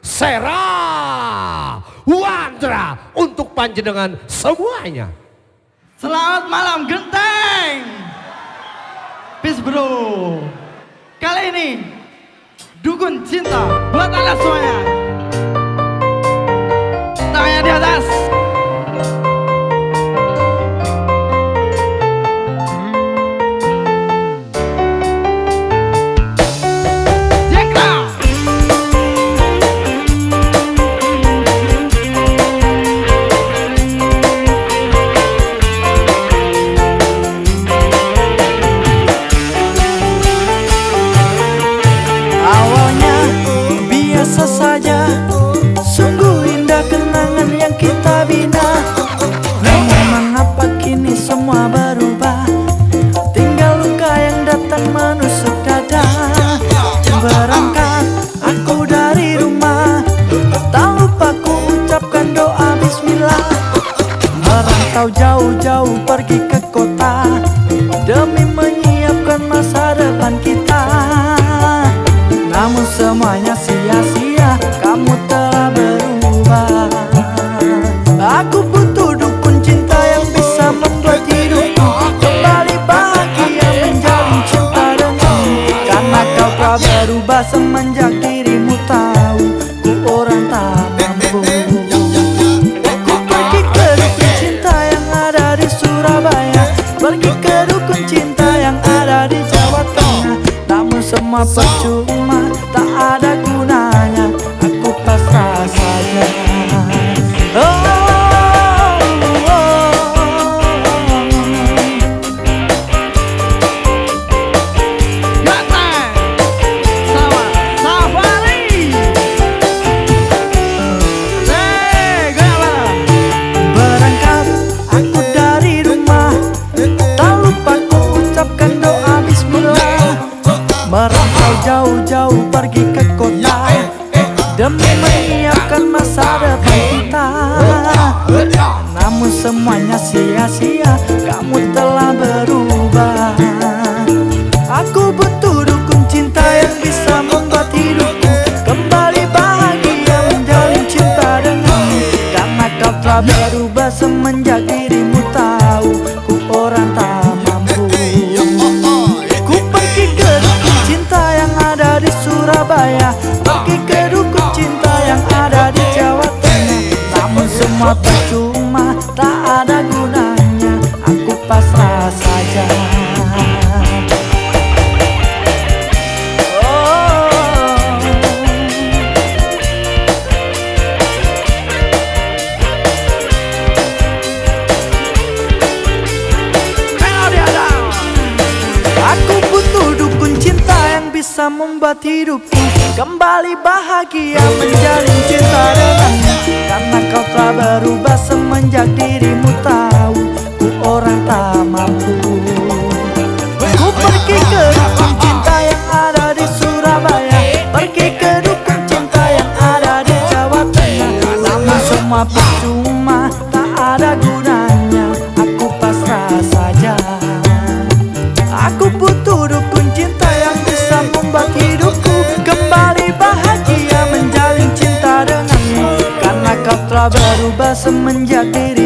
Sera Wandra untuk panjenengan semuanya. Selamat malam genteng. Peace bro. Kali ini dukun cinta buat anda semuanya. Menusuk dada Berangkat aku dari rumah. Tak lupa ku ucapkan doa bismillah. Merantau jauh-jauh pergi ke kota telah berubah semenjak dirimu tahu Ku orang tak mampu. Ku pergi ke dukun cinta yang ada di Surabaya. Pergi ke dukun cinta yang ada di Jawa Tengah. Namun semua percuma menyiapkan masa depan. Kita Namun semuanya sia-sia Kamu telah berubah. Aku butuh dukun cinta yang bisa membuat hidupku Kembali bahagia menjalin cinta denganmu Karena kau telah berubah semenjak Namun semua membuat hidupku Kembali bahagia menjalin cinta denganmu Karena kau telah berubah semenjak dirimu tahu Ku orang tak mampu. Ku pergi ke cinta yang ada di Surabaya. Pergi ke berubah semenjak diri